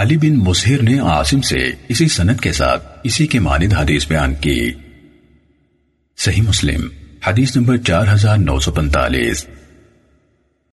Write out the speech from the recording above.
علی بن مظہر نے عاصم سے اسی سند کے ساتھ اسی کے مانند حدیث بیان کی۔ صحیح مسلم، حدیث نمبر چار ہزار نو سو پنتالیس